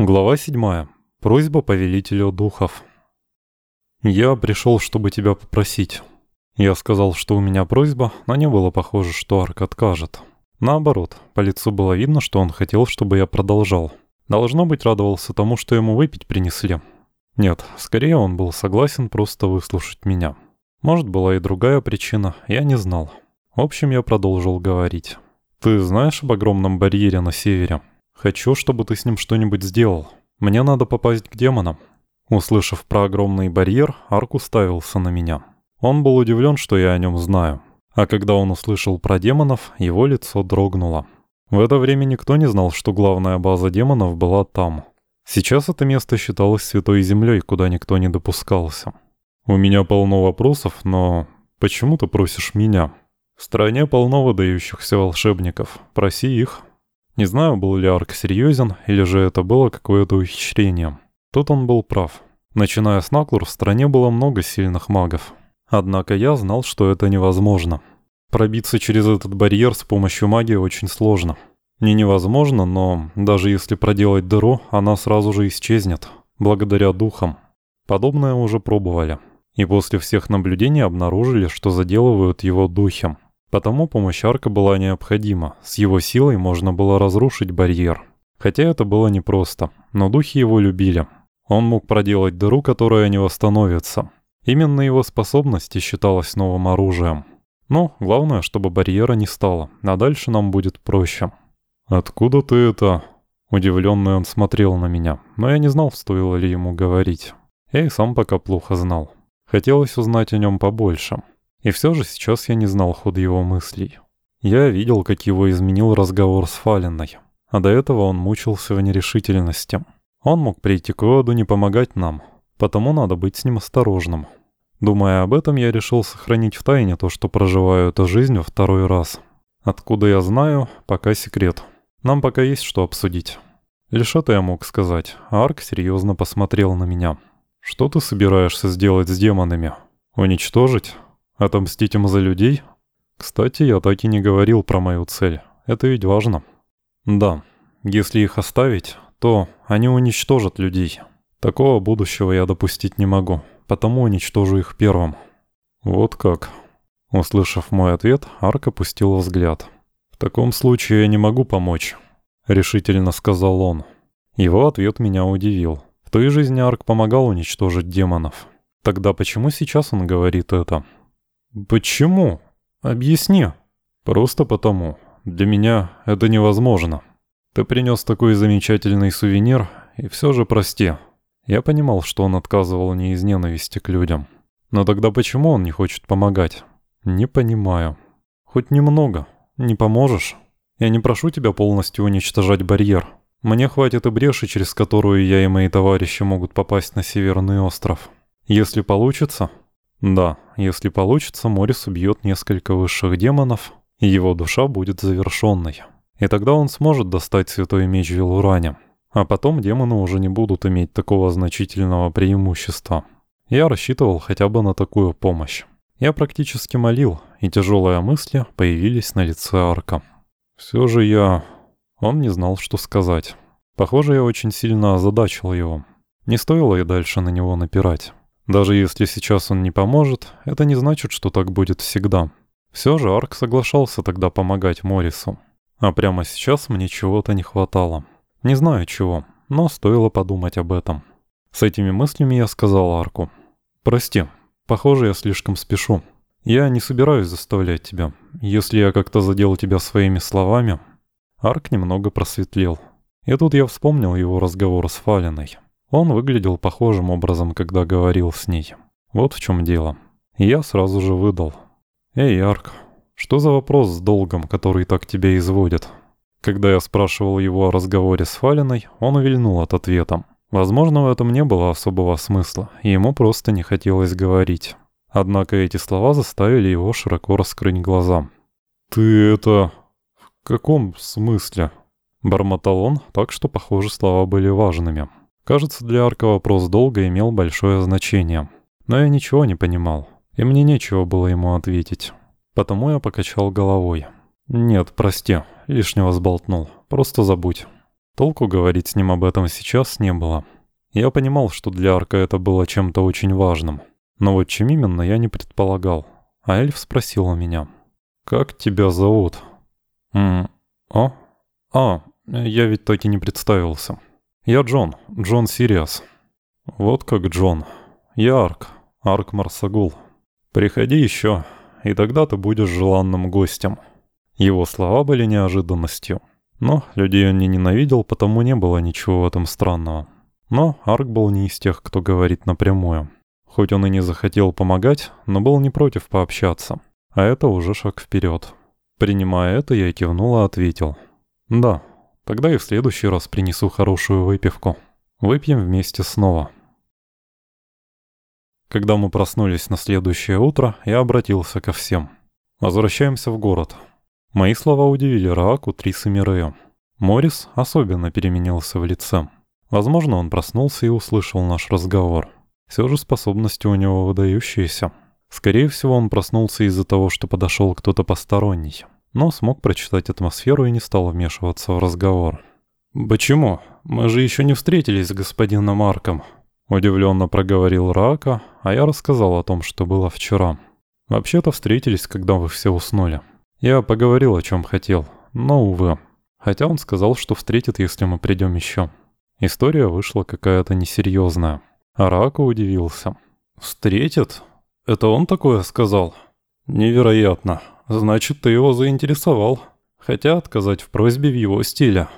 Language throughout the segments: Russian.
Глава 7. Просьба повелителю духов. «Я пришел, чтобы тебя попросить». Я сказал, что у меня просьба, но не было похоже, что Арк откажет. Наоборот, по лицу было видно, что он хотел, чтобы я продолжал. Должно быть, радовался тому, что ему выпить принесли. Нет, скорее он был согласен просто выслушать меня. Может, была и другая причина, я не знал. В общем, я продолжил говорить. «Ты знаешь об огромном барьере на севере?» «Хочу, чтобы ты с ним что-нибудь сделал. Мне надо попасть к демонам». Услышав про огромный барьер, Арк уставился на меня. Он был удивлен, что я о нем знаю. А когда он услышал про демонов, его лицо дрогнуло. В это время никто не знал, что главная база демонов была там. Сейчас это место считалось святой землей, куда никто не допускался. «У меня полно вопросов, но почему ты просишь меня?» «В стране полно выдающихся волшебников. Проси их, не знаю, был ли Арк серьезен, или же это было какое-то ухищрение. Тут он был прав. Начиная с Наклур, в стране было много сильных магов. Однако я знал, что это невозможно. Пробиться через этот барьер с помощью магии очень сложно. Не невозможно, но даже если проделать дыру, она сразу же исчезнет, благодаря духам. Подобное уже пробовали. И после всех наблюдений обнаружили, что заделывают его духи. Потому помощь Арка была необходима, с его силой можно было разрушить барьер. Хотя это было непросто, но духи его любили. Он мог проделать дыру, которая не восстановится. Именно его способности считалось новым оружием. Но главное, чтобы барьера не стало, а дальше нам будет проще. «Откуда ты это?» Удивленный он смотрел на меня, но я не знал, стоило ли ему говорить. Я и сам пока плохо знал. Хотелось узнать о нем побольше. И все же сейчас я не знал хода его мыслей. Я видел, как его изменил разговор с Фалиной, а до этого он мучился в нерешительности. Он мог прийти к выводу не помогать нам, потому надо быть с ним осторожным. Думая об этом, я решил сохранить в тайне то, что проживаю эту жизнь во второй раз. Откуда я знаю, пока секрет. Нам пока есть что обсудить. Лишь это я мог сказать, Арк серьезно посмотрел на меня. «Что ты собираешься сделать с демонами? Уничтожить?» Отомстить им за людей? Кстати, я так и не говорил про мою цель. Это ведь важно. Да, если их оставить, то они уничтожат людей. Такого будущего я допустить не могу, потому уничтожу их первым. Вот как. Услышав мой ответ, Арк опустил взгляд. «В таком случае я не могу помочь», — решительно сказал он. Его ответ меня удивил. В той жизни Арк помогал уничтожить демонов. Тогда почему сейчас он говорит это? «Почему? Объясни». «Просто потому. Для меня это невозможно. Ты принес такой замечательный сувенир, и все же прости». Я понимал, что он отказывал не из ненависти к людям. Но тогда почему он не хочет помогать? Не понимаю. Хоть немного. Не поможешь? Я не прошу тебя полностью уничтожать барьер. Мне хватит и бреши, через которую я и мои товарищи могут попасть на Северный остров. Если получится, да, если получится, Морис убьет несколько высших демонов, и его душа будет завершенной. И тогда он сможет достать святой меч Вилуране. А потом демоны уже не будут иметь такого значительного преимущества. Я рассчитывал хотя бы на такую помощь. Я практически молил, и тяжелые мысли появились на лице Арка. Все же я... Он не знал, что сказать. Похоже, я очень сильно озадачил его. Не стоило и дальше на него напирать. Даже если сейчас он не поможет, это не значит, что так будет всегда. Все же Арк соглашался тогда помогать Морису. А прямо сейчас мне чего-то не хватало. Не знаю чего, но стоило подумать об этом. С этими мыслями я сказал Арку. «Прости, похоже, я слишком спешу. Я не собираюсь заставлять тебя. Если я как-то задел тебя своими словами...» Арк немного просветлел. И тут я вспомнил его разговор с Фалиной. Он выглядел похожим образом, когда говорил с ней. Вот в чем дело. я сразу же выдал. «Эй, Арк, что за вопрос с долгом, который так тебя изводит?» Когда я спрашивал его о разговоре с Фалиной, он увильнул от ответа. Возможно, в этом не было особого смысла, и ему просто не хотелось говорить. Однако эти слова заставили его широко раскрыть глаза. «Ты это... в каком смысле?» Бормотал он, так что, похоже, слова были важными. Кажется, для Арка вопрос долго имел большое значение. Но я ничего не понимал, и мне нечего было ему ответить. Потому я покачал головой. «Нет, прости, лишнего сболтнул. Просто забудь». Толку говорить с ним об этом сейчас не было. Я понимал, что для Арка это было чем-то очень важным. Но вот чем именно, я не предполагал. А эльф спросил у меня. «Как тебя зовут?» «М а? А, я ведь так и не представился. Я Джон, Джон Сириас». «Вот как Джон. Я Арк, Арк Марсагул. Приходи еще, и тогда ты будешь желанным гостем». Его слова были неожиданностью. Но людей он не ненавидел, потому не было ничего в этом странного. Но Арк был не из тех, кто говорит напрямую. Хоть он и не захотел помогать, но был не против пообщаться. А это уже шаг вперед. Принимая это, я кивнул и ответил. «Да, тогда и в следующий раз принесу хорошую выпивку. Выпьем вместе снова». Когда мы проснулись на следующее утро, я обратился ко всем. «Возвращаемся в город». Мои слова удивили Рааку, Трис и Мирею. Морис особенно переменился в лице. Возможно, он проснулся и услышал наш разговор. Все же способности у него выдающиеся. Скорее всего, он проснулся из-за того, что подошел кто-то посторонний. Но смог прочитать атмосферу и не стал вмешиваться в разговор. «Почему? Мы же еще не встретились с господином Марком», — удивленно проговорил Рака, а я рассказал о том, что было вчера. «Вообще-то встретились, когда вы все уснули. Я поговорил, о чем хотел, но, увы. Хотя он сказал, что встретит, если мы придем еще». История вышла какая-то несерьезная. Арака удивился. «Встретит? Это он такое сказал?» «Невероятно. Значит, ты его заинтересовал. Хотя отказать в просьбе в его стиле.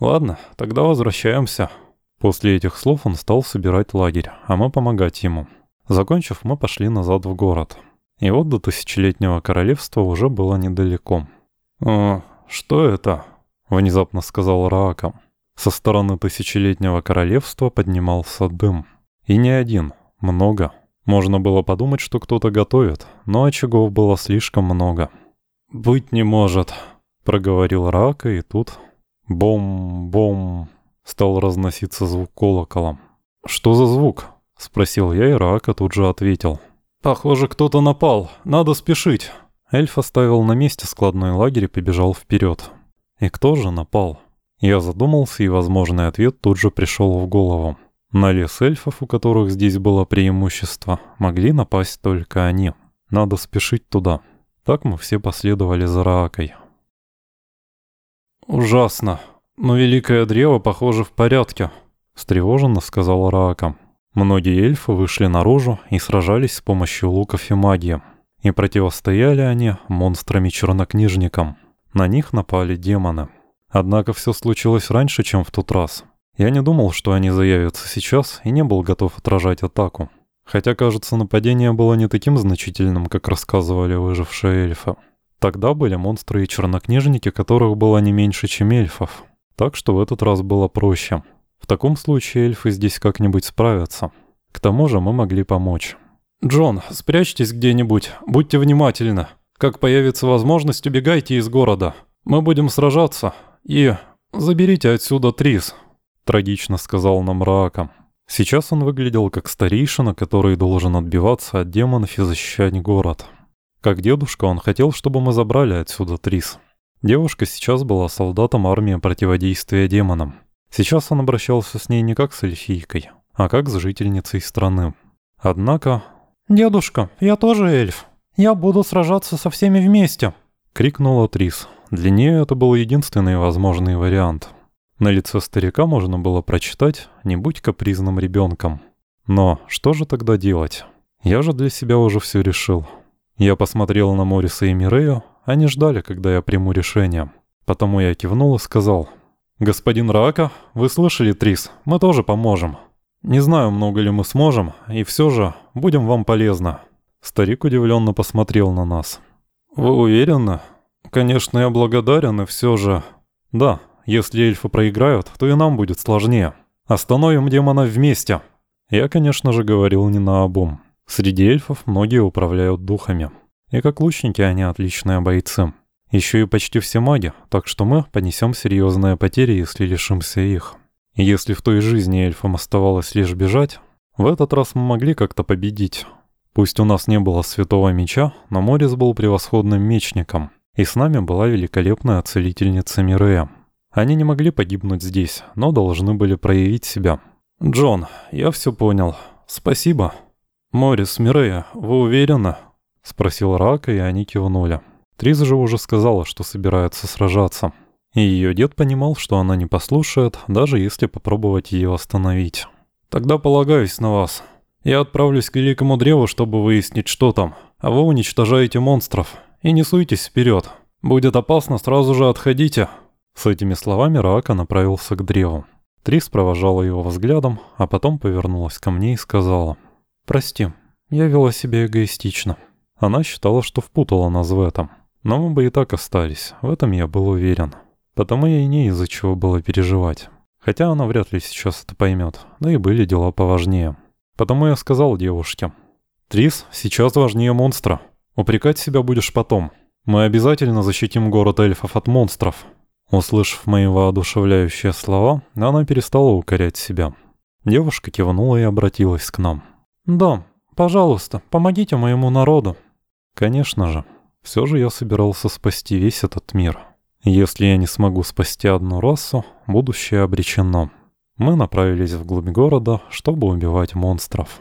Ладно, тогда возвращаемся». После этих слов он стал собирать лагерь, а мы помогать ему. Закончив, мы пошли назад в город. И вот до тысячелетнего королевства уже было недалеко. «О, что это?» — внезапно сказал Раакам. Со стороны тысячелетнего королевства поднимался дым. И не один, много. Можно было подумать, что кто-то готовит, но очагов было слишком много. «Быть не может», — проговорил Рака, и тут... Бом-бом... Стал разноситься звук колокола. «Что за звук?» — спросил я, и Рака тут же ответил. «Похоже, кто-то напал. Надо спешить». Эльф оставил на месте складной лагерь и побежал вперед. И кто же напал? Я задумался, и возможный ответ тут же пришел в голову. На лес эльфов, у которых здесь было преимущество, могли напасть только они. Надо спешить туда. Так мы все последовали за Раакой. «Ужасно. Но Великое Древо, похоже, в порядке», — встревоженно сказал Раака. Многие эльфы вышли наружу и сражались с помощью луков и магии. И противостояли они монстрами-чернокнижникам. На них напали демоны. Однако все случилось раньше, чем в тот раз. Я не думал, что они заявятся сейчас, и не был готов отражать атаку. Хотя, кажется, нападение было не таким значительным, как рассказывали выжившие эльфы. Тогда были монстры и чернокнижники, которых было не меньше, чем эльфов. Так что в этот раз было проще. В таком случае эльфы здесь как-нибудь справятся. К тому же мы могли помочь. «Джон, спрячьтесь где-нибудь, будьте внимательны. Как появится возможность, убегайте из города. Мы будем сражаться, «И заберите отсюда Трис», — трагично сказал нам Раака. Сейчас он выглядел как старейшина, который должен отбиваться от демонов и защищать город. Как дедушка, он хотел, чтобы мы забрали отсюда Трис. Девушка сейчас была солдатом армии противодействия демонам. Сейчас он обращался с ней не как с эльфийкой, а как с жительницей страны. Однако... «Дедушка, я тоже эльф. Я буду сражаться со всеми вместе», — крикнула Трис. Для нее это был единственный возможный вариант. На лице старика можно было прочитать «не будь капризным ребенком». Но что же тогда делать? Я же для себя уже все решил. Я посмотрел на Мориса и Мирею, они ждали, когда я приму решение. Потому я кивнул и сказал, «Господин Рака, вы слышали, Трис, мы тоже поможем. Не знаю, много ли мы сможем, и все же будем вам полезны». Старик удивленно посмотрел на нас. «Вы уверены?» Конечно, я благодарен, и все же... Да, если эльфы проиграют, то и нам будет сложнее. Остановим демона вместе. Я, конечно же, говорил не на обум. Среди эльфов многие управляют духами. И как лучники они отличные бойцы. Еще и почти все маги, так что мы понесем серьезные потери, если лишимся их. И если в той жизни эльфам оставалось лишь бежать, в этот раз мы могли как-то победить. Пусть у нас не было святого меча, но Морис был превосходным мечником. И с нами была великолепная целительница Мирея. Они не могли погибнуть здесь, но должны были проявить себя. «Джон, я все понял. Спасибо». «Морис, Мирея, вы уверены?» — спросил Рака, и они кивнули. Триза же уже сказала, что собирается сражаться. И ее дед понимал, что она не послушает, даже если попробовать ее остановить. «Тогда полагаюсь на вас. Я отправлюсь к Великому Древу, чтобы выяснить, что там, а вы уничтожаете монстров. И не суйтесь вперед. Будет опасно, сразу же отходите». С этими словами Рака направился к древу. Трис провожала его взглядом, а потом повернулась ко мне и сказала. «Прости, я вела себя эгоистично». Она считала, что впутала нас в этом. Но мы бы и так остались, в этом я был уверен. Потому я и не из-за чего было переживать. Хотя она вряд ли сейчас это поймет, да и были дела поважнее. Потому я сказал девушке. «Трис, сейчас важнее монстра. Упрекать себя будешь потом. Мы обязательно защитим город эльфов от монстров». Услышав мои воодушевляющие слова, она перестала укорять себя. Девушка кивнула и обратилась к нам. «Да, пожалуйста, помогите моему народу». Конечно же. Все же я собирался спасти весь этот мир. Если я не смогу спасти одну расу, будущее обречено. Мы направились вглубь города, чтобы убивать монстров.